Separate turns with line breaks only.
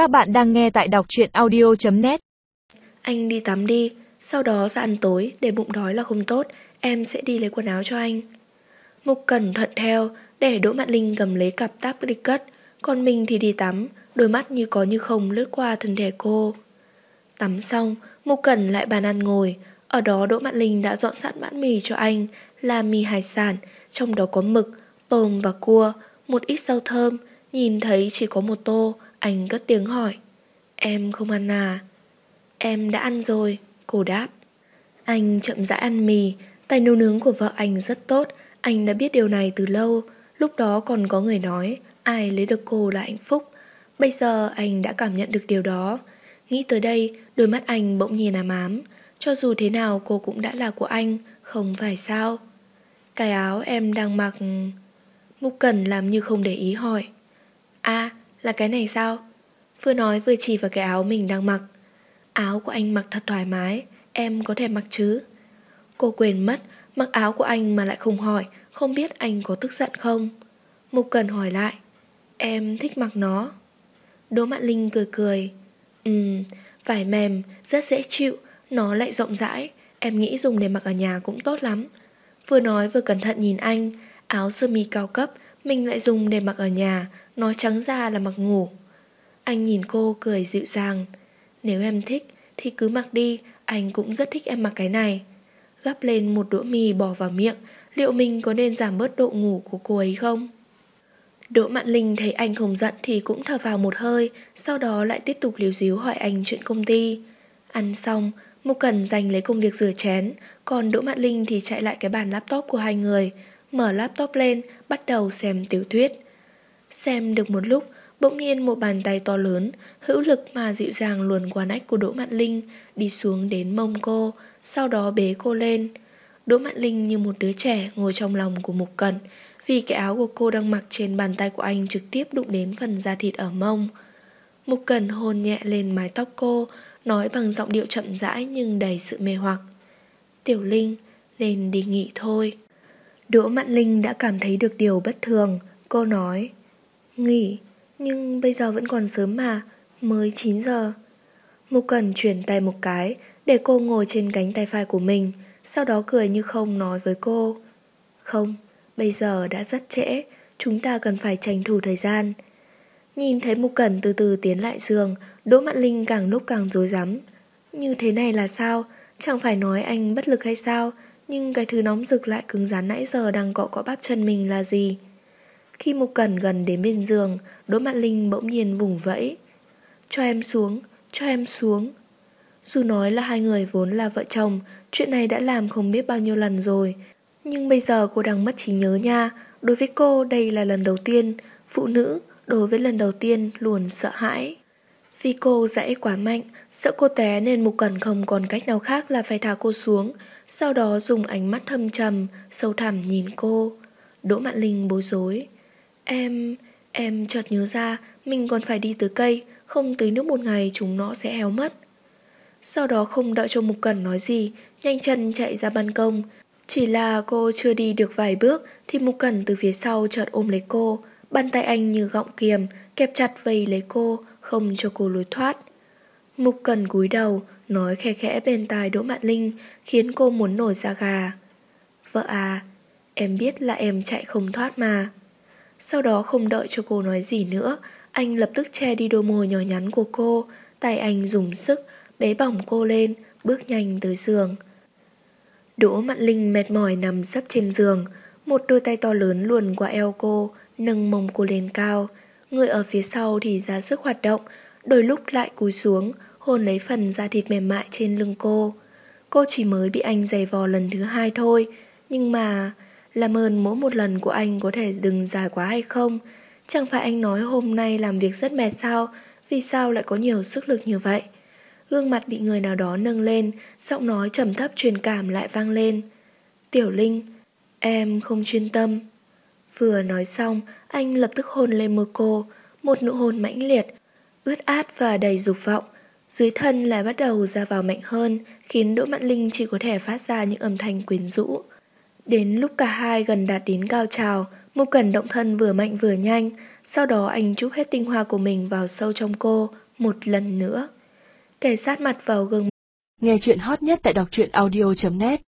Các bạn đang nghe tại đọc truyện audio.net
Anh đi tắm đi, sau đó ra ăn tối, để bụng đói là không tốt, em sẽ đi lấy quần áo cho anh. Mục Cẩn thuận theo, để Đỗ Mạn Linh cầm lấy cặp táp đi cất, còn mình thì đi tắm, đôi mắt như có như không lướt qua thân thể cô. Tắm xong, Mục Cẩn lại bàn ăn ngồi, ở đó Đỗ Mạn Linh đã dọn sẵn bát mì cho anh, là mì hải sản, trong đó có mực, tôm và cua, một ít rau thơm, nhìn thấy chỉ có một tô, anh cất tiếng hỏi. Em không ăn à? Em đã ăn rồi, cô đáp. Anh chậm rãi ăn mì, tay nấu nướng của vợ anh rất tốt, anh đã biết điều này từ lâu. Lúc đó còn có người nói, ai lấy được cô là hạnh phúc. Bây giờ anh đã cảm nhận được điều đó. Nghĩ tới đây, đôi mắt anh bỗng nhìn ám ám. Cho dù thế nào cô cũng đã là của anh, không phải sao? Cái áo em đang mặc... Mục Cần làm như không để ý hỏi. À, là cái này sao? Vừa nói vừa chỉ vào cái áo mình đang mặc. Áo của anh mặc thật thoải mái, em có thể mặc chứ? Cô quên mất, mặc áo của anh mà lại không hỏi, không biết anh có tức giận không? Mục Cần hỏi lại, em thích mặc nó. Đỗ Mạn Linh cười cười, Ừm, vải mềm, rất dễ chịu, nó lại rộng rãi, em nghĩ dùng để mặc ở nhà cũng tốt lắm. Vừa nói vừa cẩn thận nhìn anh, áo sơ mi cao cấp, mình lại dùng để mặc ở nhà, nói trắng ra là mặc ngủ. Anh nhìn cô cười dịu dàng. Nếu em thích thì cứ mặc đi, anh cũng rất thích em mặc cái này. Gắp lên một đũa mì bỏ vào miệng, liệu mình có nên giảm bớt độ ngủ của cô ấy không? Đỗ Mạn Linh thấy anh không giận thì cũng thở vào một hơi, sau đó lại tiếp tục liều díu hỏi anh chuyện công ty. Ăn xong, Mục Cần dành lấy công việc rửa chén, còn Đỗ Mạn Linh thì chạy lại cái bàn laptop của hai người, mở laptop lên, bắt đầu xem tiểu thuyết. Xem được một lúc, bỗng nhiên một bàn tay to lớn, hữu lực mà dịu dàng luồn qua nách của Đỗ Mạn Linh, đi xuống đến mông cô, sau đó bế cô lên. Đỗ Mạn Linh như một đứa trẻ ngồi trong lòng của Mục Cần, vì cái áo của cô đang mặc trên bàn tay của anh trực tiếp đụng đến phần da thịt ở mông. Mục Cần hôn nhẹ lên mái tóc cô, nói bằng giọng điệu chậm rãi nhưng đầy sự mê hoặc. Tiểu Linh, nên đi nghỉ thôi. Đỗ Mạn Linh đã cảm thấy được điều bất thường, cô nói. Nghỉ, nhưng bây giờ vẫn còn sớm mà, mới 9 giờ. Mục Cần chuyển tay một cái, để cô ngồi trên cánh tay phải của mình, sau đó cười như không nói với cô. Không, bây giờ đã rất trễ, chúng ta cần phải tranh thủ thời gian. Nhìn thấy Mục Cẩn từ từ tiến lại giường, Đỗ Mạn Linh càng lúc càng rối rắm. Như thế này là sao? Chẳng phải nói anh bất lực hay sao? Nhưng cái thứ nóng rực lại cứng rắn nãy giờ đang cọ cọ bắp chân mình là gì? Khi Mục Cẩn gần đến bên giường, Đỗ Mạn Linh bỗng nhiên vùng vẫy. Cho em xuống, cho em xuống. Dù nói là hai người vốn là vợ chồng, chuyện này đã làm không biết bao nhiêu lần rồi. Nhưng bây giờ cô đang mất trí nhớ nha. Đối với cô đây là lần đầu tiên, phụ nữ đối với lần đầu tiên luôn sợ hãi. Vì cô dãy quá mạnh, sợ cô té nên Mục Cẩn không còn cách nào khác là phải thả cô xuống, sau đó dùng ánh mắt thâm trầm, sâu thẳm nhìn cô. Đỗ Mạn Linh bối rối. Em, em chợt nhớ ra mình còn phải đi tưới cây, không tưới nước một ngày chúng nó sẽ héo mất. Sau đó không đợi cho Mục Cẩn nói gì, nhanh chân chạy ra ban công. Chỉ là cô chưa đi được vài bước thì Mục Cẩn từ phía sau chợt ôm lấy cô, bàn tay anh như gọng kiềm, kẹp chặt vây lấy cô, không cho cô lối thoát. Mục Cẩn cúi đầu, nói khẽ khẽ bên tai Đỗ Mạn Linh, khiến cô muốn nổi da gà. Vợ à, em biết là em chạy không thoát mà. Sau đó không đợi cho cô nói gì nữa, anh lập tức che đi đôi môi nhỏ nhắn của cô, tay anh dùng sức, bế bỏng cô lên, bước nhanh tới giường. Đỗ Mạn Linh mệt mỏi nằm sấp trên giường, một đôi tay to lớn luồn qua eo cô, nâng mông cô lên cao. Người ở phía sau thì ra sức hoạt động, đôi lúc lại cúi xuống, hôn lấy phần da thịt mềm mại trên lưng cô. Cô chỉ mới bị anh giày vò lần thứ hai thôi, nhưng mà làm ơn mỗi một lần của anh có thể đừng dài quá hay không? Chẳng phải anh nói hôm nay làm việc rất mệt sao? Vì sao lại có nhiều sức lực như vậy? Gương mặt bị người nào đó nâng lên, giọng nói trầm thấp truyền cảm lại vang lên. Tiểu Linh, em không chuyên tâm. Vừa nói xong, anh lập tức hôn lên môi cô, một nụ hôn mãnh liệt, ướt át và đầy dục vọng. Dưới thân lại bắt đầu ra vào mạnh hơn, khiến Đỗ Mạn Linh chỉ có thể phát ra những âm thanh quyến rũ. Đến lúc cả hai gần đạt đến cao trào, Mục cẩn động thân vừa mạnh vừa nhanh, sau đó anh chúc hết tinh hoa của mình vào sâu trong cô, một lần nữa. Kẻ sát mặt vào gương.
Nghe chuyện hot nhất tại đọc truyện audio.net